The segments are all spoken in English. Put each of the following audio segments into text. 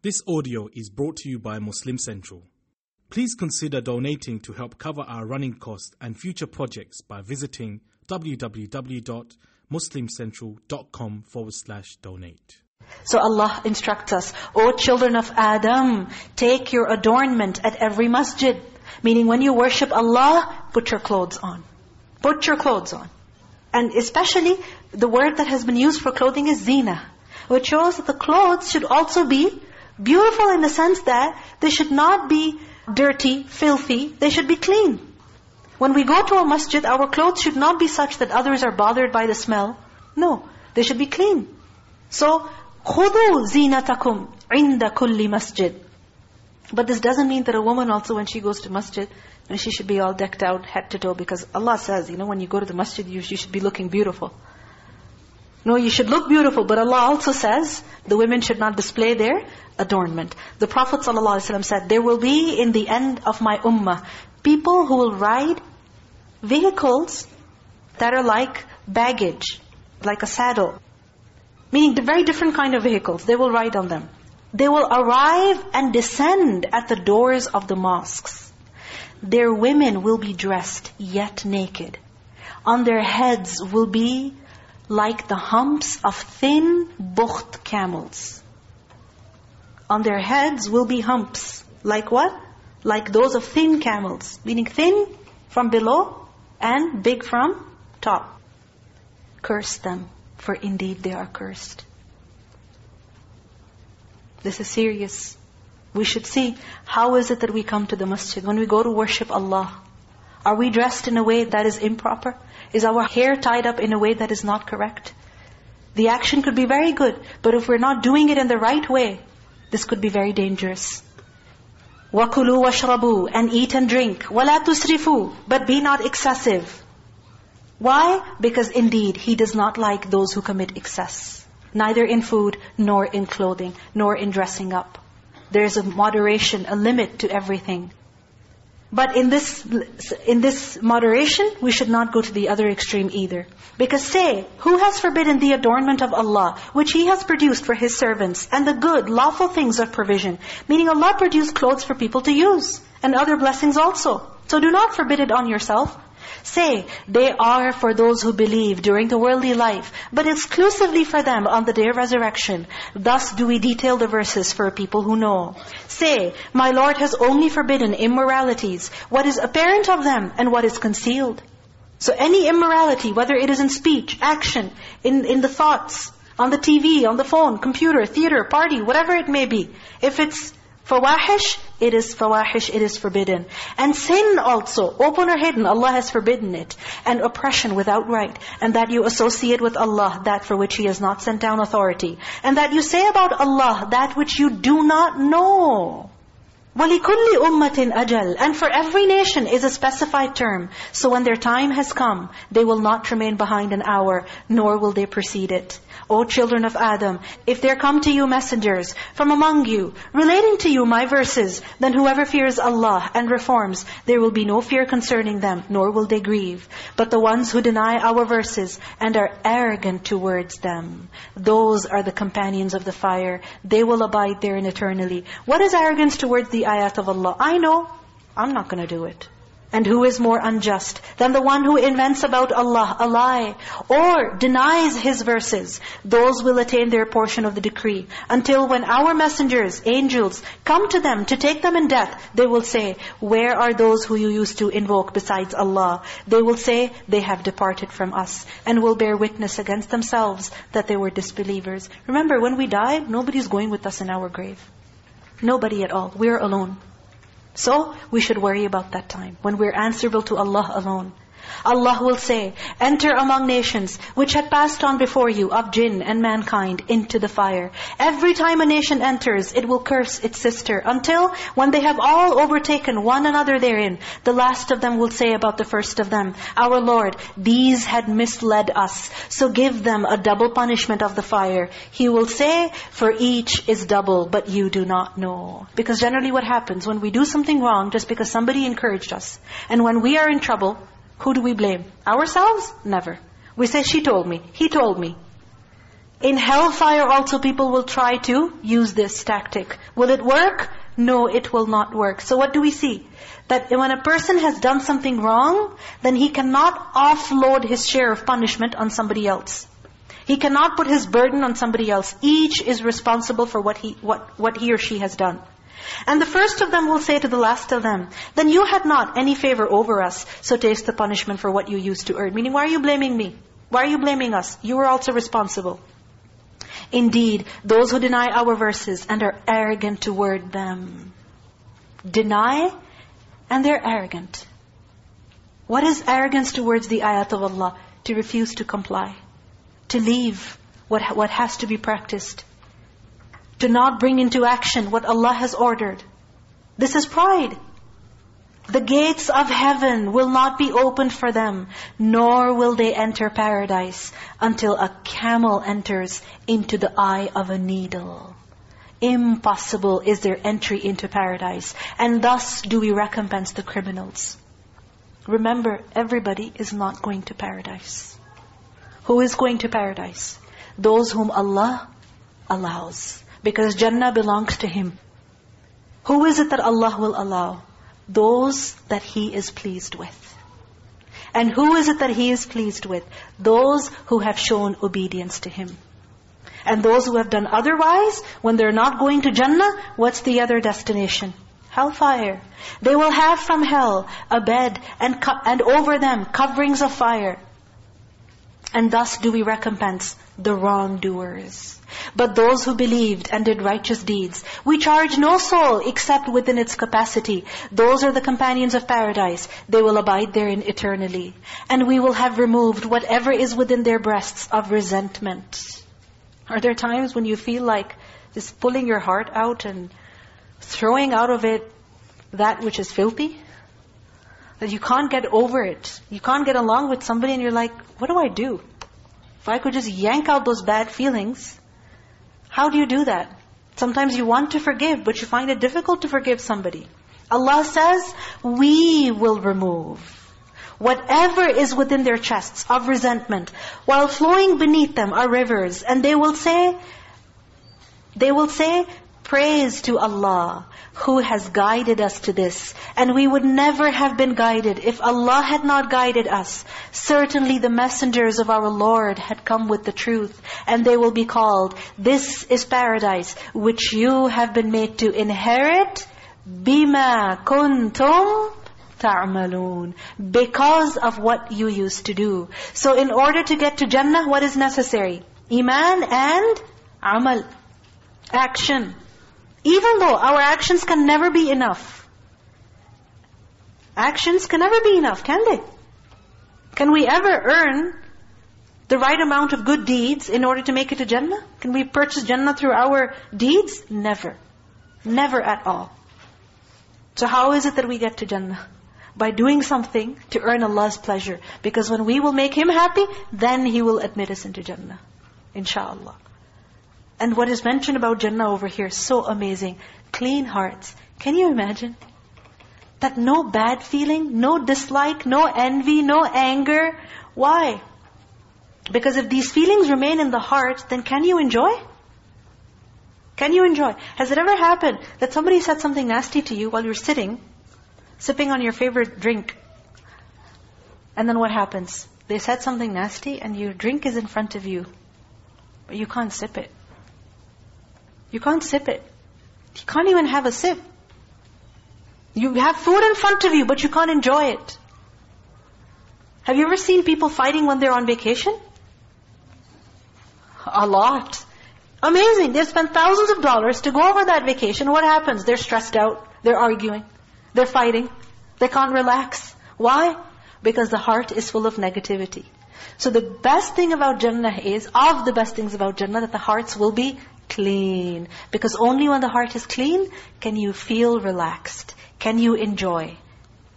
This audio is brought to you by Muslim Central. Please consider donating to help cover our running costs and future projects by visiting www.muslimcentral.com forward slash donate. So Allah instructs us, O children of Adam, take your adornment at every masjid. Meaning when you worship Allah, put your clothes on. Put your clothes on. And especially, the word that has been used for clothing is zina. Which shows that the clothes should also be Beautiful in the sense that they should not be dirty, filthy. They should be clean. When we go to a masjid, our clothes should not be such that others are bothered by the smell. No, they should be clean. So, خُذُوا زِينَتَكُمْ عِنْدَ كُلِّ masjid. But this doesn't mean that a woman also when she goes to masjid, she should be all decked out head to toe because Allah says, you know, when you go to the masjid, you, you should be looking beautiful. No, you should look beautiful. But Allah also says, the women should not display their adornment. The Prophet ﷺ said, there will be in the end of my ummah, people who will ride vehicles that are like baggage, like a saddle. Meaning the very different kind of vehicles. They will ride on them. They will arrive and descend at the doors of the mosques. Their women will be dressed, yet naked. On their heads will be like the humps of thin bukht camels. On their heads will be humps. Like what? Like those of thin camels. Meaning thin from below and big from top. Curse them, for indeed they are cursed. This is serious. We should see, how is it that we come to the masjid? When we go to worship Allah, are we dressed in a way that is improper? Is our hair tied up in a way that is not correct? The action could be very good, but if we're not doing it in the right way, this could be very dangerous. وَكُلُوا وَاشْرَبُوا And eat and drink. وَلَا تُسْرِفُوا But be not excessive. Why? Because indeed, He does not like those who commit excess. Neither in food, nor in clothing, nor in dressing up. There is a moderation, a limit to everything. But in this in this moderation, we should not go to the other extreme either. Because say, who has forbidden the adornment of Allah, which He has produced for His servants, and the good, lawful things of provision? Meaning Allah produced clothes for people to use, and other blessings also. So do not forbid it on yourself. Say, they are for those who believe during the worldly life, but exclusively for them on the day of resurrection. Thus do we detail the verses for people who know. Say, my Lord has only forbidden immoralities, what is apparent of them and what is concealed. So any immorality, whether it is in speech, action, in, in the thoughts, on the TV, on the phone, computer, theater, party, whatever it may be, if it's Fawahish, it is fawahish, it is forbidden. And sin also, open or hidden, Allah has forbidden it. And oppression without right. And that you associate with Allah that for which He has not sent down authority. And that you say about Allah that which you do not know. وَلِكُلِّ أُمَّةٍ أَجَلٍ And for every nation is a specified term. So when their time has come, they will not remain behind an hour, nor will they precede it. O children of Adam, if there come to you messengers from among you, relating to you my verses, then whoever fears Allah and reforms, there will be no fear concerning them, nor will they grieve. But the ones who deny our verses and are arrogant towards them, those are the companions of the fire. They will abide therein eternally. What is arrogance towards the ayat of Allah? I know, I'm not going to do it. And who is more unjust than the one who invents about Allah a lie or denies His verses? Those will attain their portion of the decree. Until when our messengers, angels, come to them to take them in death, they will say, Where are those who you used to invoke besides Allah? They will say, They have departed from us and will bear witness against themselves that they were disbelievers. Remember, when we die, nobody's going with us in our grave. Nobody at all. We're alone. So, we should worry about that time, when we're answerable to Allah alone. Allah will say, enter among nations which had passed on before you of jinn and mankind into the fire. Every time a nation enters, it will curse its sister until when they have all overtaken one another therein, the last of them will say about the first of them, Our Lord, these had misled us, so give them a double punishment of the fire. He will say, for each is double, but you do not know. Because generally what happens when we do something wrong just because somebody encouraged us, and when we are in trouble, who do we blame? Ourselves? Never. We say, she told me, he told me. In hellfire also people will try to use this tactic. Will it work? No, it will not work. So what do we see? That when a person has done something wrong, then he cannot offload his share of punishment on somebody else. He cannot put his burden on somebody else. Each is responsible for what he, what, what he or she has done. And the first of them will say to the last of them, then you had not any favor over us, so taste the punishment for what you used to earn. Meaning, why are you blaming me? Why are you blaming us? You were also responsible. Indeed, those who deny our verses and are arrogant toward them. Deny and they're arrogant. What is arrogance towards the ayat of Allah? To refuse to comply. To leave what, what has to be practiced. To not bring into action what Allah has ordered. This is pride. The gates of heaven will not be opened for them, nor will they enter paradise until a camel enters into the eye of a needle. Impossible is their entry into paradise. And thus do we recompense the criminals. Remember, everybody is not going to paradise. Who is going to paradise? Those whom Allah allows. Because Jannah belongs to Him. Who is it that Allah will allow? Those that He is pleased with. And who is it that He is pleased with? Those who have shown obedience to Him. And those who have done otherwise, when they're not going to Jannah, what's the other destination? Hellfire. They will have from hell a bed and, and over them coverings of fire. And thus do we recompense the wrongdoers. But those who believed and did righteous deeds, we charge no soul except within its capacity. Those are the companions of paradise. They will abide therein eternally. And we will have removed whatever is within their breasts of resentment. Are there times when you feel like just pulling your heart out and throwing out of it that which is filthy? That you can't get over it. You can't get along with somebody and you're like, what do I do? If I could just yank out those bad feelings, how do you do that? Sometimes you want to forgive, but you find it difficult to forgive somebody. Allah says, we will remove whatever is within their chests of resentment, while flowing beneath them are rivers, and they will say, they will say, praise to Allah who has guided us to this. And we would never have been guided if Allah had not guided us. Certainly the messengers of our Lord had come with the truth. And they will be called, this is paradise, which you have been made to inherit. Bima kuntum ta'malun. Because of what you used to do. So in order to get to Jannah, what is necessary? Iman and amal. Action. Even though our actions can never be enough. Actions can never be enough, can they? Can we ever earn the right amount of good deeds in order to make it to Jannah? Can we purchase Jannah through our deeds? Never. Never at all. So how is it that we get to Jannah? By doing something to earn Allah's pleasure. Because when we will make Him happy, then He will admit us into Jannah. Insha'Allah. And what is mentioned about Jannah over here, so amazing. Clean hearts. Can you imagine? That no bad feeling, no dislike, no envy, no anger. Why? Because if these feelings remain in the heart, then can you enjoy? Can you enjoy? Has it ever happened that somebody said something nasty to you while you're sitting, sipping on your favorite drink? And then what happens? They said something nasty and your drink is in front of you. But you can't sip it. You can't sip it. You can't even have a sip. You have food in front of you, but you can't enjoy it. Have you ever seen people fighting when they're on vacation? A lot. Amazing. They've spent thousands of dollars to go over that vacation. What happens? They're stressed out. They're arguing. They're fighting. They can't relax. Why? Because the heart is full of negativity. So the best thing about Jannah is, of the best things about Jannah, that the hearts will be clean. Because only when the heart is clean, can you feel relaxed. Can you enjoy.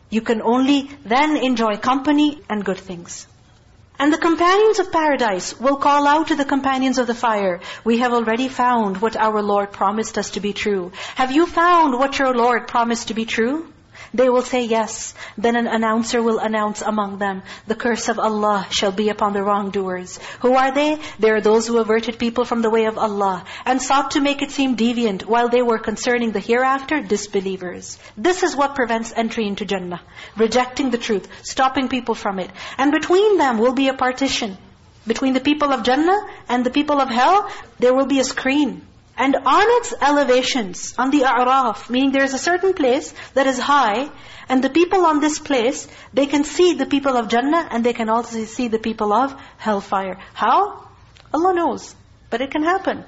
You can only then enjoy company and good things. And the companions of paradise will call out to the companions of the fire, we have already found what our Lord promised us to be true. Have you found what your Lord promised to be true? They will say yes. Then an announcer will announce among them, the curse of Allah shall be upon the wrongdoers. Who are they? They are those who averted people from the way of Allah and sought to make it seem deviant while they were concerning the hereafter disbelievers. This is what prevents entry into Jannah. Rejecting the truth, stopping people from it. And between them will be a partition. Between the people of Jannah and the people of hell, there will be a screen. And on its elevations, on the A'raf, meaning there is a certain place that is high, and the people on this place, they can see the people of Jannah, and they can also see the people of hellfire. How? Allah knows. But it can happen.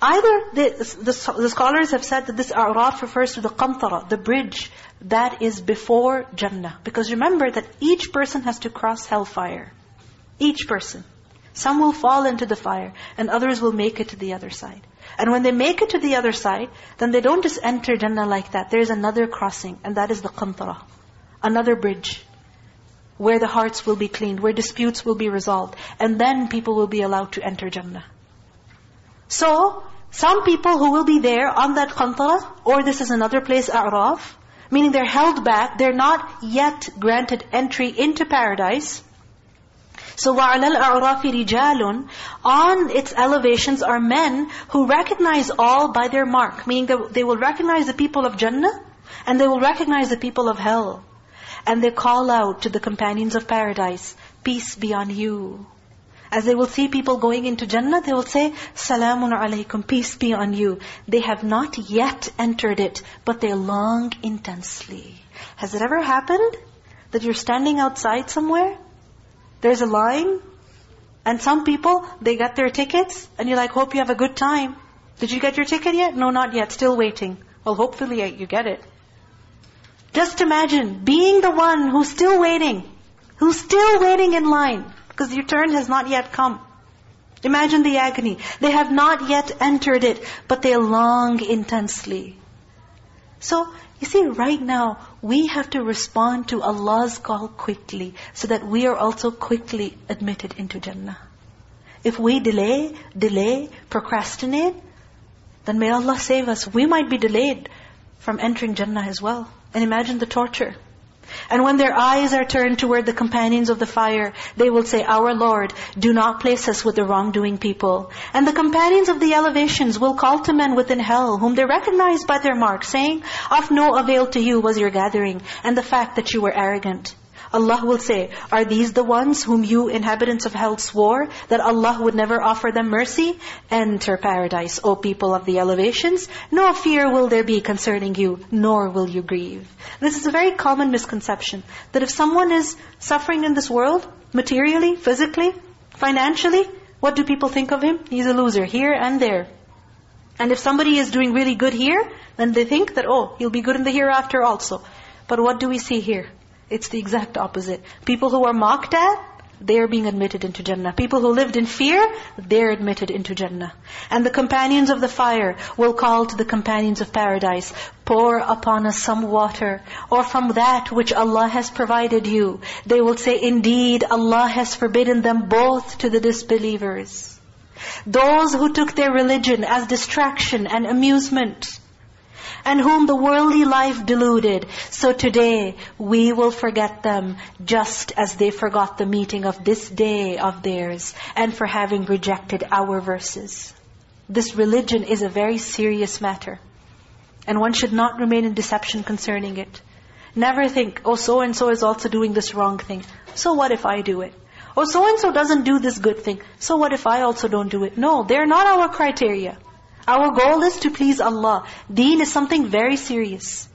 Either, the, the, the scholars have said that this A'raf refers to the Qantara, the bridge that is before Jannah. Because remember that each person has to cross hellfire. Each person. Some will fall into the fire and others will make it to the other side. And when they make it to the other side, then they don't just enter Jannah like that. There is another crossing and that is the qantara. Another bridge where the hearts will be cleaned, where disputes will be resolved. And then people will be allowed to enter Jannah. So, some people who will be there on that qantara, or this is another place, A'raf, meaning they're held back, they're not yet granted entry into paradise, so وَعَلَى الْأَعْرَافِ رِجَالٌ On its elevations are men who recognize all by their mark. Meaning that they will recognize the people of Jannah and they will recognize the people of hell. And they call out to the companions of paradise, peace be on you. As they will see people going into Jannah, they will say, Salamun alaykum, peace be on you. They have not yet entered it, but they long intensely. Has it ever happened that you're standing outside somewhere there's a line. And some people, they get their tickets. And you're like, hope you have a good time. Did you get your ticket yet? No, not yet. Still waiting. Well, hopefully you get it. Just imagine being the one who's still waiting. Who's still waiting in line. Because your turn has not yet come. Imagine the agony. They have not yet entered it, but they long intensely. So, you see, right now, we have to respond to Allah's call quickly so that we are also quickly admitted into Jannah. If we delay, delay, procrastinate, then may Allah save us. We might be delayed from entering Jannah as well. And imagine the torture. And when their eyes are turned toward the companions of the fire, they will say, Our Lord, do not place us with the wrongdoing people. And the companions of the elevations will call to men within hell, whom they recognize by their mark, saying, Of no avail to you was your gathering, and the fact that you were arrogant. Allah will say, Are these the ones whom you inhabitants of hell swore that Allah would never offer them mercy? Enter paradise, O people of the elevations. No fear will there be concerning you, nor will you grieve. This is a very common misconception, that if someone is suffering in this world, materially, physically, financially, what do people think of him? He's a loser, here and there. And if somebody is doing really good here, then they think that, oh, he'll be good in the hereafter also. But what do we see here? It's the exact opposite. People who are mocked at, they're being admitted into Jannah. People who lived in fear, they're admitted into Jannah. And the companions of the fire will call to the companions of paradise, pour upon us some water, or from that which Allah has provided you. They will say, indeed, Allah has forbidden them both to the disbelievers. Those who took their religion as distraction and amusement, and whom the worldly life deluded. So today, we will forget them just as they forgot the meeting of this day of theirs and for having rejected our verses. This religion is a very serious matter. And one should not remain in deception concerning it. Never think, oh, so-and-so is also doing this wrong thing. So what if I do it? Oh, so-and-so doesn't do this good thing. So what if I also don't do it? No, they're not our criteria. Our goal is to please Allah. Deen is something very serious.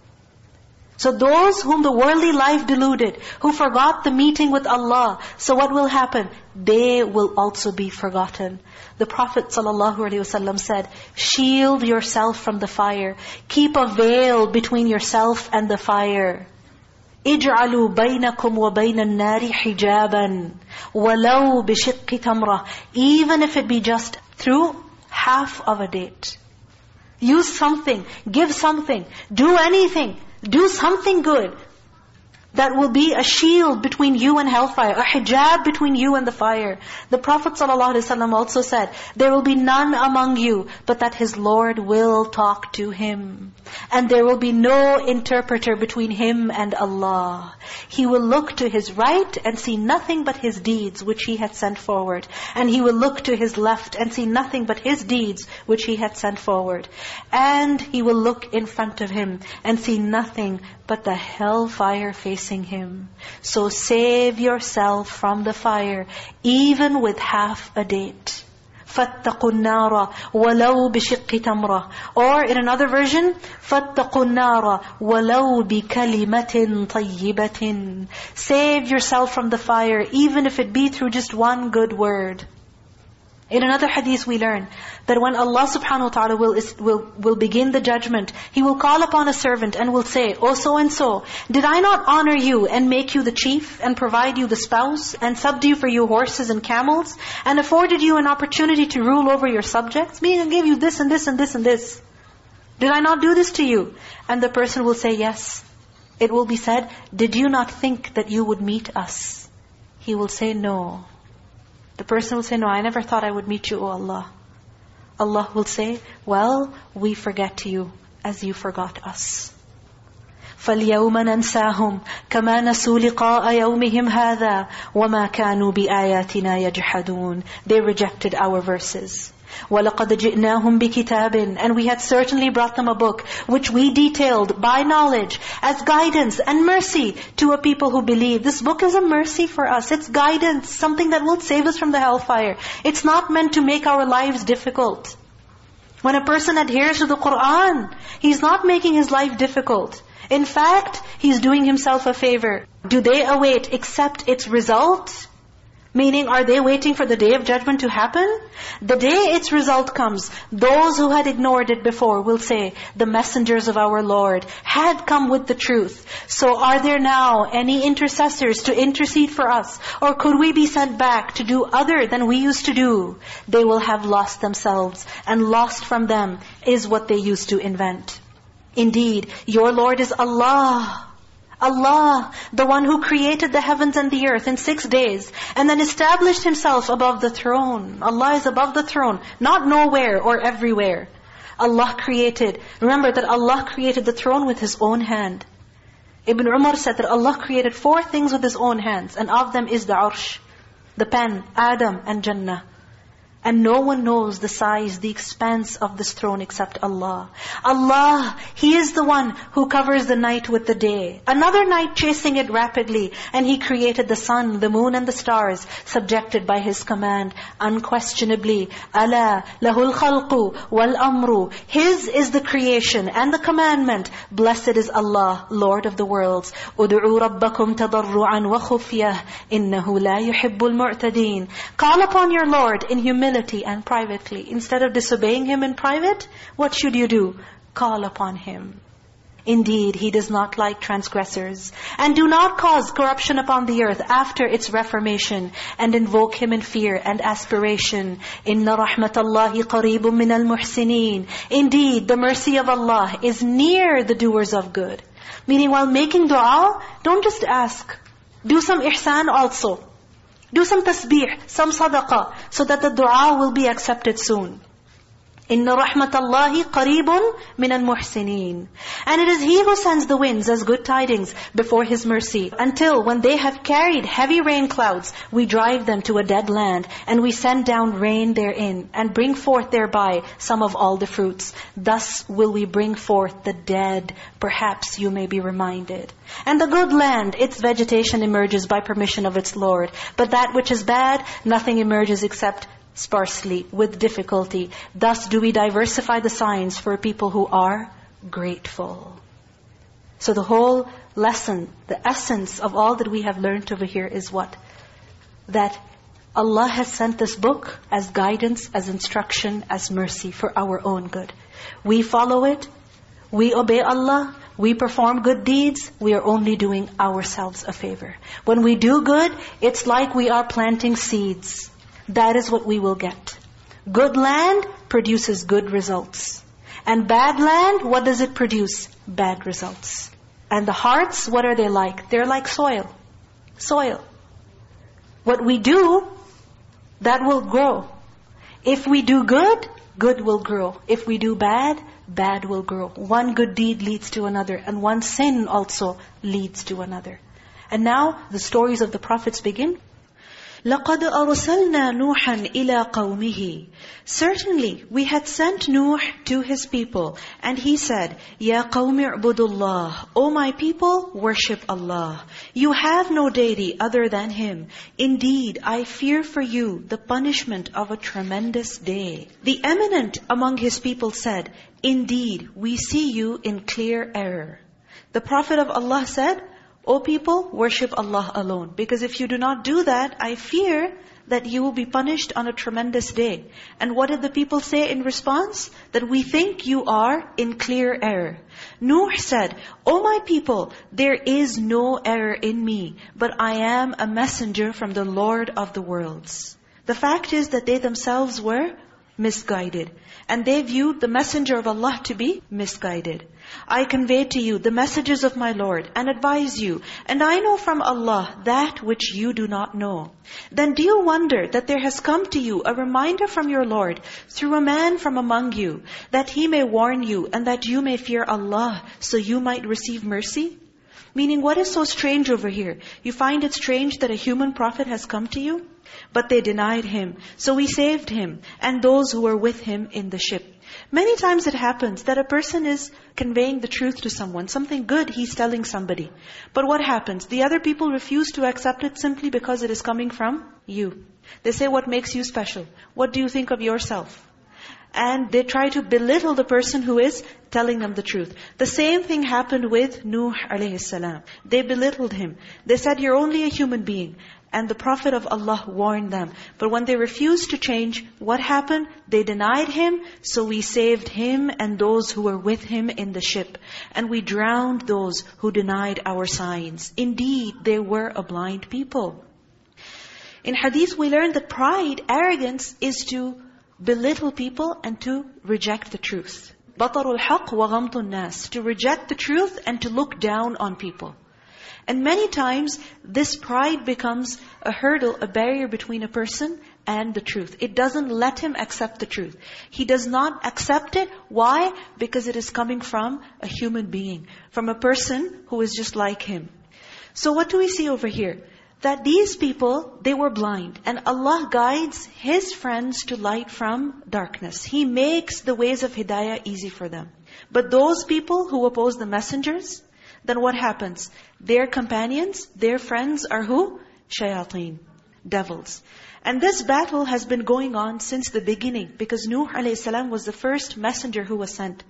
So those whom the worldly life deluded, who forgot the meeting with Allah, so what will happen? They will also be forgotten. The Prophet ﷺ said, shield yourself from the fire. Keep a veil between yourself and the fire. اجعلوا بينكم وبين النار حجابا ولو بشق تمرة Even if it be just through half of a date. Use something, give something, do anything, do something good. That will be a shield between you and hellfire, a hijab between you and the fire. The Prophet ﷺ also said, there will be none among you, but that his Lord will talk to him. And there will be no interpreter between him and Allah. He will look to his right and see nothing but his deeds which he had sent forward. And he will look to his left and see nothing but his deeds which he had sent forward. And he will look in front of him and see nothing but the hellfire facing him. So save yourself from the fire, even with half a date. فَاتَّقُوا النَّارَ وَلَوْ بِشِقِّ تَمْرَةٍ Or in another version, فَاتَّقُوا النَّارَ وَلَوْ بِكَلِمَةٍ طَيِّبَةٍ Save yourself from the fire, even if it be through just one good word. In another hadith we learn that when Allah subhanahu wa ta'ala will, will, will begin the judgment, He will call upon a servant and will say, Oh so and so, did I not honor you and make you the chief and provide you the spouse and subdue for you horses and camels and afforded you an opportunity to rule over your subjects? Meaning I gave you this and this and this and this. Did I not do this to you? And the person will say, yes. It will be said, did you not think that you would meet us? He will say, no. The person will say, no, I never thought I would meet you, O Allah. Allah will say, well, we forget you as you forgot us. فَالْيَوْمَ نَنْسَاهُمْ كَمَا نَسُوا لِقَاءَ يَوْمِهِمْ هَذَا وَمَا كَانُوا بِآيَاتِنَا يَجْحَدُونَ They rejected our verses. وَلَقَدْ جِئْنَاهُمْ بِكِتَابٍ And we had certainly brought them a book, which we detailed by knowledge, as guidance and mercy to a people who believe. This book is a mercy for us. It's guidance, something that will save us from the hellfire. It's not meant to make our lives difficult. When a person adheres to the Qur'an, he's not making his life difficult. In fact, he's doing himself a favor. Do they await except its result? Meaning, are they waiting for the day of judgment to happen? The day its result comes, those who had ignored it before will say, the messengers of our Lord had come with the truth. So are there now any intercessors to intercede for us? Or could we be sent back to do other than we used to do? They will have lost themselves, and lost from them is what they used to invent. Indeed, your Lord is Allah. Allah, the one who created the heavens and the earth in six days, and then established Himself above the throne. Allah is above the throne, not nowhere or everywhere. Allah created, remember that Allah created the throne with His own hand. Ibn Umar said that Allah created four things with His own hands, and of them is the arsh, the pen, Adam, and Jannah. And no one knows the size, the expanse of this throne except Allah. Allah, He is the one who covers the night with the day. Another night chasing it rapidly. And He created the sun, the moon and the stars, subjected by His command. Unquestionably, Allah, lahul khalqu wal amru. His is the creation and the commandment. Blessed is Allah, Lord of the worlds. أُدْعُوا رَبَّكُمْ تَضَرُّعًا وَخُفْيَةً إِنَّهُ لَا يُحِبُّ الْمُعْتَدِينَ Call upon your Lord in humility humility and privately. Instead of disobeying Him in private, what should you do? Call upon Him. Indeed, He does not like transgressors. And do not cause corruption upon the earth after its reformation and invoke Him in fear and aspiration. Inna rahmatallahi qareebun min al-muhsinin. Indeed, the mercy of Allah is near the doers of good. Meaning while making dua, don't just ask. Do some ihsan also. Do some tasbih, some sadaqah, so that the dua will be accepted soon. إِنَّ رَحْمَةَ اللَّهِ قَرِيبٌ مِنَ الْمُحْسِنِينَ And it is He who sends the winds as good tidings before His mercy, until when they have carried heavy rain clouds, we drive them to a dead land, and we send down rain therein, and bring forth thereby some of all the fruits. Thus will we bring forth the dead, perhaps you may be reminded. And the good land, its vegetation emerges by permission of its Lord. But that which is bad, nothing emerges except sparsely, with difficulty. Thus do we diversify the signs for people who are grateful. So the whole lesson, the essence of all that we have learned over here is what? That Allah has sent this book as guidance, as instruction, as mercy for our own good. We follow it, we obey Allah, we perform good deeds, we are only doing ourselves a favor. When we do good, it's like we are planting seeds. That is what we will get. Good land produces good results. And bad land, what does it produce? Bad results. And the hearts, what are they like? They're like soil. Soil. What we do, that will grow. If we do good, good will grow. If we do bad, bad will grow. One good deed leads to another, and one sin also leads to another. And now the stories of the prophets begin. لَقَدْ أَرْسَلْنَا نُوحًا إِلَىٰ قَوْمِهِ Certainly, we had sent Nuh to his people, and he said, يَا قَوْمِ اعْبُدُوا اللَّهِ O my people, worship Allah. You have no deity other than Him. Indeed, I fear for you the punishment of a tremendous day. The eminent among his people said, Indeed, we see you in clear error. The Prophet of Allah said, O people, worship Allah alone. Because if you do not do that, I fear that you will be punished on a tremendous day. And what did the people say in response? That we think you are in clear error. Nuh said, O my people, there is no error in me, but I am a messenger from the Lord of the worlds. The fact is that they themselves were misguided. And they viewed the messenger of Allah to be misguided. I convey to you the messages of my Lord and advise you. And I know from Allah that which you do not know. Then do you wonder that there has come to you a reminder from your Lord through a man from among you, that he may warn you and that you may fear Allah so you might receive mercy? Meaning, what is so strange over here? You find it strange that a human prophet has come to you? But they denied him. So we saved him and those who were with him in the ship. Many times it happens that a person is conveying the truth to someone. Something good he's telling somebody. But what happens? The other people refuse to accept it simply because it is coming from you. They say, what makes you special? What do you think of yourself? And they try to belittle the person who is telling them the truth. The same thing happened with Nuh alayhi salam. They belittled him. They said, you're only a human being. And the Prophet of Allah warned them. But when they refused to change, what happened? They denied Him, so we saved Him and those who were with Him in the ship. And we drowned those who denied our signs. Indeed, they were a blind people. In hadith we learn that pride, arrogance, is to belittle people and to reject the truth. بَطَرُ الْحَقِّ وَغَمْطُ النَّاسِ To reject the truth and to look down on people. And many times, this pride becomes a hurdle, a barrier between a person and the truth. It doesn't let him accept the truth. He does not accept it. Why? Because it is coming from a human being, from a person who is just like him. So what do we see over here? That these people, they were blind. And Allah guides His friends to light from darkness. He makes the ways of hidayah easy for them. But those people who oppose the messengers, then what happens? Their companions, their friends are who? Shayateen, devils. And this battle has been going on since the beginning because Nuh a.s. was the first messenger who was sent.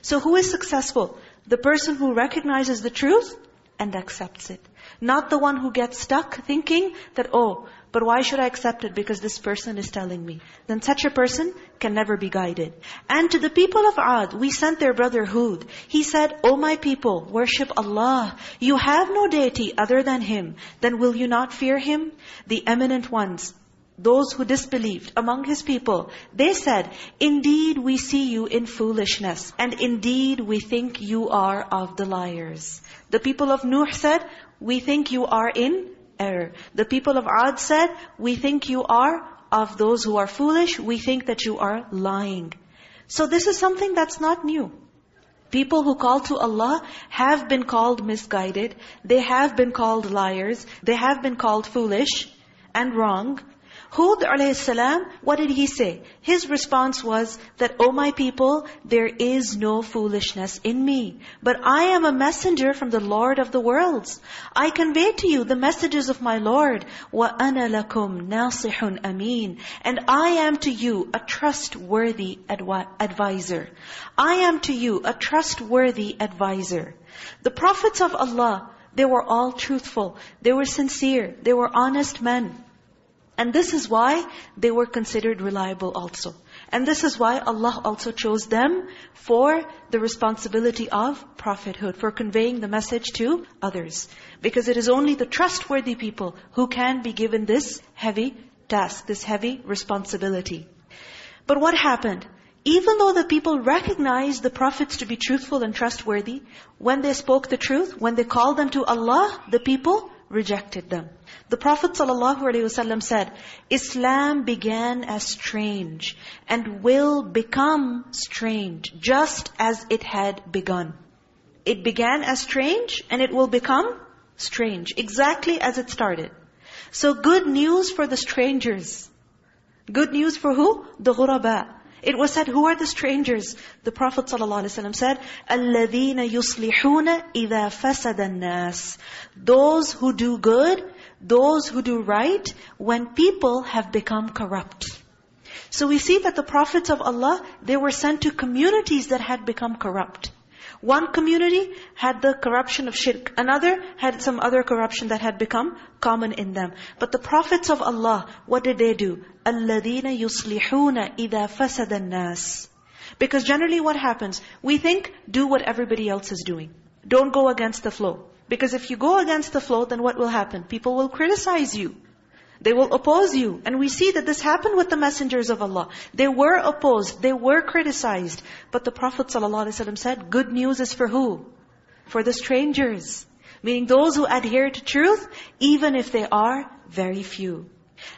So who is successful? The person who recognizes the truth and accepts it. Not the one who gets stuck thinking that, oh, but why should I accept it? Because this person is telling me. Then such a person can never be guided. And to the people of Ad, we sent their brother Hud. He said, O my people, worship Allah. You have no deity other than Him. Then will you not fear Him? The eminent ones, those who disbelieved among His people, they said, Indeed we see you in foolishness, and indeed we think you are of the liars. The people of Nuh said, we think you are in error. The people of Ad said, we think you are of those who are foolish. We think that you are lying. So this is something that's not new. People who call to Allah have been called misguided. They have been called liars. They have been called foolish and wrong. Hud a.s., what did he say? His response was that, O my people, there is no foolishness in me. But I am a messenger from the Lord of the worlds. I convey to you the messages of my Lord. وَأَنَا لَكُمْ نَاصِحٌ أَمِينٌ And I am to you a trustworthy advisor. I am to you a trustworthy advisor. The prophets of Allah, they were all truthful. They were sincere. They were honest men. And this is why they were considered reliable also. And this is why Allah also chose them for the responsibility of prophethood, for conveying the message to others. Because it is only the trustworthy people who can be given this heavy task, this heavy responsibility. But what happened? Even though the people recognized the prophets to be truthful and trustworthy, when they spoke the truth, when they called them to Allah, the people rejected them. The Prophet ﷺ said, Islam began as strange and will become strange just as it had begun. It began as strange and it will become strange, exactly as it started. So good news for the strangers. Good news for who? The ghuraba. It was said, who are the strangers? The Prophet ﷺ said, الَّذِينَ يُصْلِحُونَ إِذَا فَسَدَ النَّاسِ Those who do good, those who do right, when people have become corrupt. So we see that the prophets of Allah, they were sent to communities that had become corrupt. One community had the corruption of shirk. Another had some other corruption that had become common in them. But the prophets of Allah, what did they do? الَّذِينَ يُصْلِحُونَ إِذَا فَسَدَ النَّاسِ Because generally what happens? We think, do what everybody else is doing. Don't go against the flow. Because if you go against the flow, then what will happen? People will criticize you. They will oppose you. And we see that this happened with the messengers of Allah. They were opposed. They were criticized. But the Prophet ﷺ said, good news is for who? For the strangers. Meaning those who adhere to truth, even if they are very few.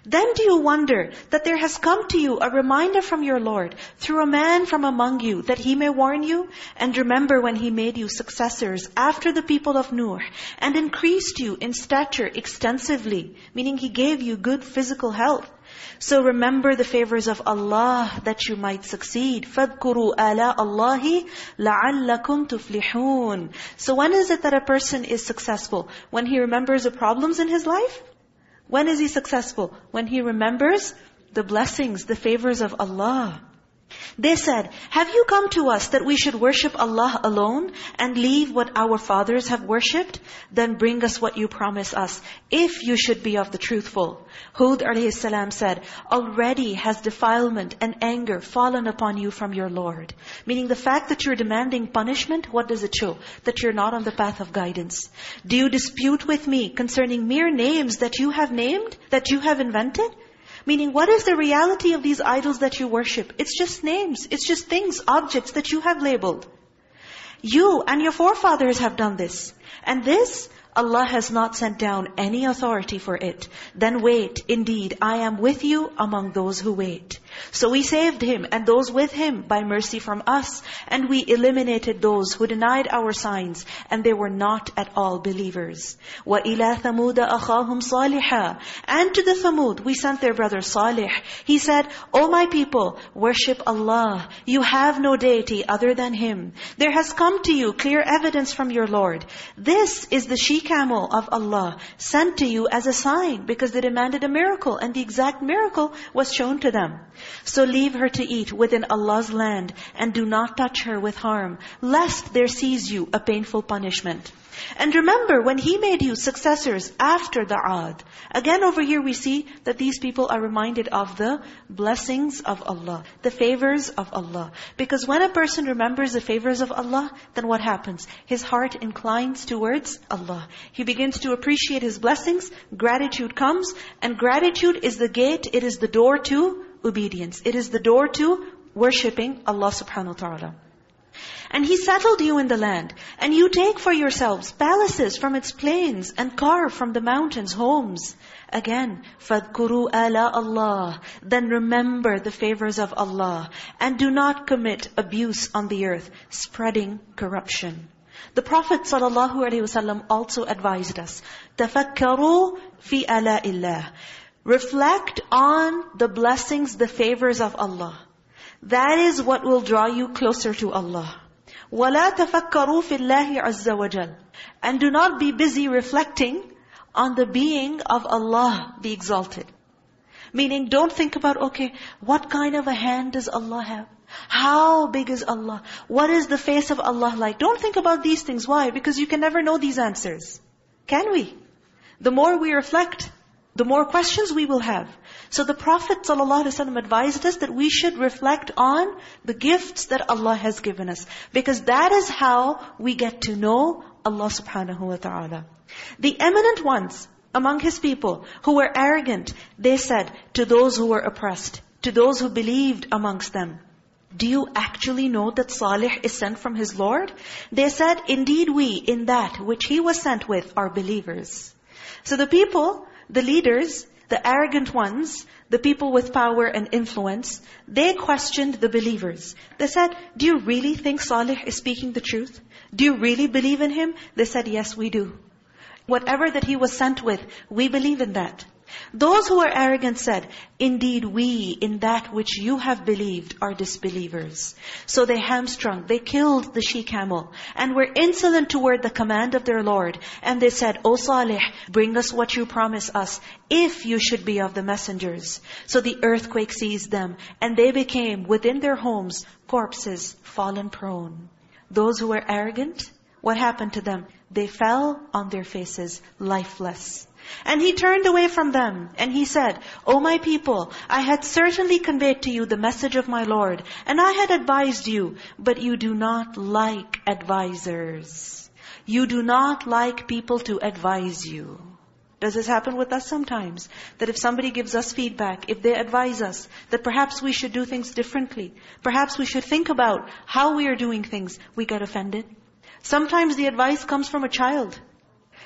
Then do you wonder that there has come to you a reminder from your Lord through a man from among you that he may warn you? And remember when he made you successors after the people of Nuh and increased you in stature extensively, meaning he gave you good physical health. So remember the favors of Allah that you might succeed. فَاذْكُرُوا آلَاءَ اللَّهِ لَعَلَّكُمْ تُفْلِحُونَ So when is it that a person is successful? When he remembers the problems in his life? When is he successful? When he remembers the blessings, the favors of Allah. They said, have you come to us that we should worship Allah alone and leave what our fathers have worshipped? Then bring us what you promise us, if you should be of the truthful. Hud a.s. said, already has defilement and anger fallen upon you from your Lord. Meaning the fact that you're demanding punishment, what does it show? That you're not on the path of guidance. Do you dispute with me concerning mere names that you have named, that you have invented? Meaning, what is the reality of these idols that you worship? It's just names. It's just things, objects that you have labeled. You and your forefathers have done this. And this Allah has not sent down any authority for it. Then wait, indeed, I am with you among those who wait. So we saved him and those with him by mercy from us. And we eliminated those who denied our signs and they were not at all believers. وَإِلَى ثَمُودَ أَخَاهُمْ صَالِحًا And to the Thamud, we sent their brother Salih. He said, O my people, worship Allah. You have no deity other than Him. There has come to you clear evidence from your Lord. This is the she-camel of Allah, sent to you as a sign because they demanded a miracle and the exact miracle was shown to them. So leave her to eat within Allah's land and do not touch her with harm, lest there seize you a painful punishment. And remember when He made you successors after the Ad. Again over here we see that these people are reminded of the blessings of Allah, the favors of Allah. Because when a person remembers the favors of Allah, then what happens? His heart inclines towards Allah. He begins to appreciate His blessings, gratitude comes, and gratitude is the gate, it is the door to obedience. It is the door to worshipping Allah subhanahu wa ta'ala. And He settled you in the land. And you take for yourselves palaces from its plains and carve from the mountains homes. Again, فَاذْكُرُوا آلَاءَ اللَّهِ Then remember the favors of Allah. And do not commit abuse on the earth, spreading corruption. The Prophet ﷺ also advised us, تَفَكَّرُوا فِي آلَاءِ اللَّهِ Reflect on the blessings, the favors of Allah. That is what will draw you closer to Allah. وَلَا تَفَكَّرُوا فِي اللَّهِ عَزَّ وَجَلَ And do not be busy reflecting on the being of Allah, the exalted. Meaning, don't think about, okay, what kind of a hand does Allah have? How big is Allah? What is the face of Allah like? Don't think about these things. Why? Because you can never know these answers. Can we? The more we reflect, the more questions we will have. So the Prophet ﷺ advised us that we should reflect on the gifts that Allah has given us. Because that is how we get to know Allah subhanahu wa ta'ala. The eminent ones among His people who were arrogant, they said to those who were oppressed, to those who believed amongst them, Do you actually know that Salih is sent from his Lord? They said, indeed we, in that which he was sent with, are believers. So the people, the leaders, the arrogant ones, the people with power and influence, they questioned the believers. They said, do you really think Salih is speaking the truth? Do you really believe in him? They said, yes, we do. Whatever that he was sent with, we believe in that. Those who are arrogant said, Indeed we, in that which you have believed, are disbelievers. So they hamstrung, they killed the she-camel, and were insolent toward the command of their Lord. And they said, O Salih, bring us what you promise us, if you should be of the messengers. So the earthquake seized them, and they became, within their homes, corpses, fallen prone. Those who were arrogant, what happened to them? They fell on their faces, lifeless. And he turned away from them and he said, O my people, I had certainly conveyed to you the message of my Lord and I had advised you, but you do not like advisors. You do not like people to advise you. Does this happen with us sometimes? That if somebody gives us feedback, if they advise us, that perhaps we should do things differently. Perhaps we should think about how we are doing things. We get offended. Sometimes the advice comes from a child.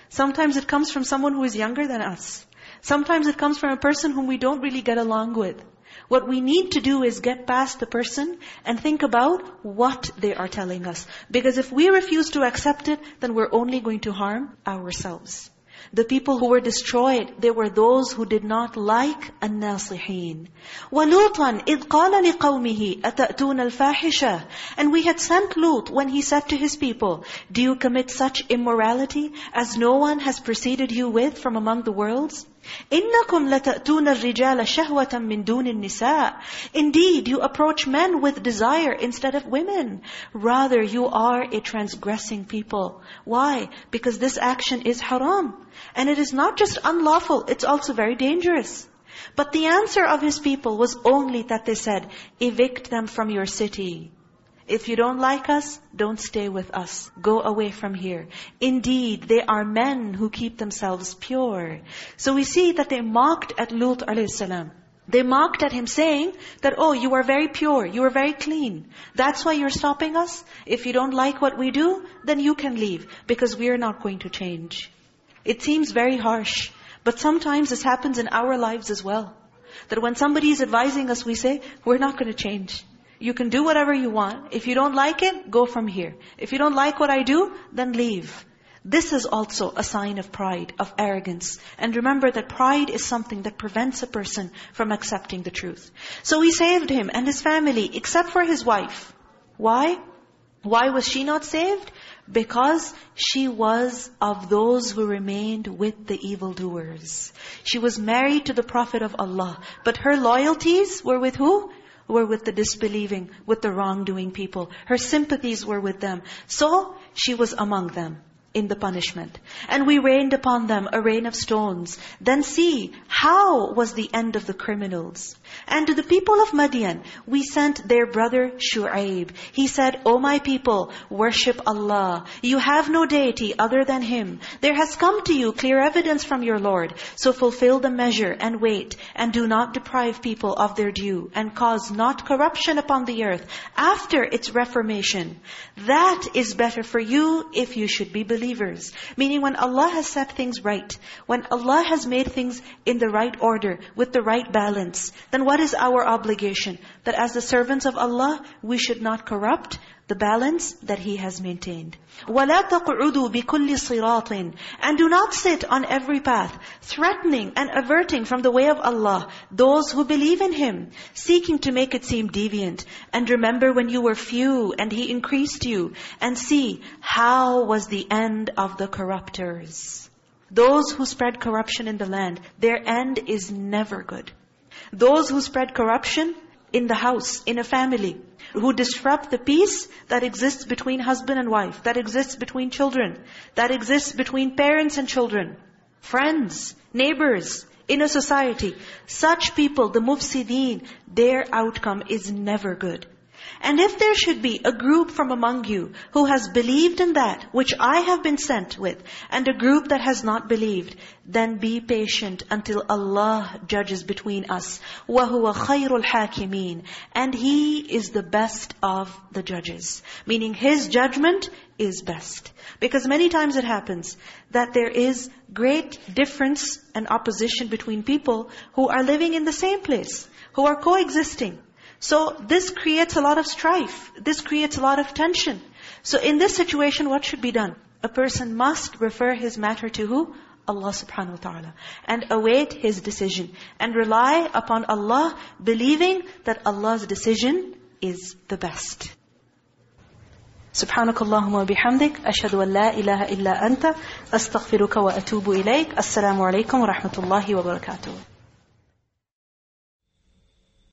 Sometimes it comes from someone who is younger than us. Sometimes it comes from a person whom we don't really get along with. What we need to do is get past the person and think about what they are telling us. Because if we refuse to accept it, then we're only going to harm ourselves. The people who were destroyed, they were those who did not like الناصحين. وَلُوطًا إِذْ قَالَ لِقَوْمِهِ أَتَأْتُونَ الْفَاحِشَةِ And we had sent Lut when he said to his people, Do you commit such immorality as no one has preceded you with from among the worlds? إِنَّكُمْ لَتَأْتُونَ الرِّجَالَ شَهْوَةً مِّن دُونِ النِّسَاءِ Indeed, you approach men with desire instead of women. Rather, you are a transgressing people. Why? Because this action is haram. And it is not just unlawful, it's also very dangerous. But the answer of his people was only that they said, evict them from your city. If you don't like us, don't stay with us. Go away from here. Indeed, they are men who keep themselves pure. So we see that they mocked at Lut a.s. They mocked at him saying that, oh, you are very pure, you are very clean. That's why you're stopping us. If you don't like what we do, then you can leave because we are not going to change. It seems very harsh, but sometimes this happens in our lives as well. That when somebody is advising us, we say, we're not going to change. You can do whatever you want. If you don't like it, go from here. If you don't like what I do, then leave. This is also a sign of pride, of arrogance. And remember that pride is something that prevents a person from accepting the truth. So he saved him and his family, except for his wife. Why? Why was she not saved? Because she was of those who remained with the evildoers. She was married to the Prophet of Allah. But her loyalties were with who? Were with the disbelieving, with the wrongdoing people. Her sympathies were with them. So, she was among them in the punishment. And we rained upon them a rain of stones. Then see, how was the end of the criminals? And to the people of Madian, we sent their brother Shu'aib. He said, O my people, worship Allah. You have no deity other than Him. There has come to you clear evidence from your Lord. So fulfill the measure and weight, and do not deprive people of their due, and cause not corruption upon the earth after its reformation. That is better for you if you should be believers. Meaning when Allah has set things right, when Allah has made things in the right order, with the right balance, then what is our obligation? That as the servants of Allah, we should not corrupt the balance that He has maintained. وَلَا تَقْعُدُوا بِكُلِّ صِرَاطٍ And do not sit on every path, threatening and averting from the way of Allah, those who believe in Him, seeking to make it seem deviant. And remember when you were few and He increased you, and see how was the end of the corruptors. Those who spread corruption in the land, their end is never good. Those who spread corruption in the house, in a family, who disrupt the peace that exists between husband and wife, that exists between children, that exists between parents and children, friends, neighbors, in a society. Such people, the mufsideen, their outcome is never good. And if there should be a group from among you who has believed in that which I have been sent with, and a group that has not believed, then be patient until Allah judges between us. وَهُوَ خَيْرُ الْحَاكِمِينَ And He is the best of the judges. Meaning His judgment is best. Because many times it happens that there is great difference and opposition between people who are living in the same place, who are coexisting. So this creates a lot of strife. This creates a lot of tension. So in this situation, what should be done? A person must refer his matter to who? Allah subhanahu wa ta'ala. And await His decision. And rely upon Allah, believing that Allah's decision is the best. سبحانك اللهم وبحمدك أشهد أن لا إله إلا أنت أستغفرك وأتوب إليك السلام عليكم ورحمة الله وبركاته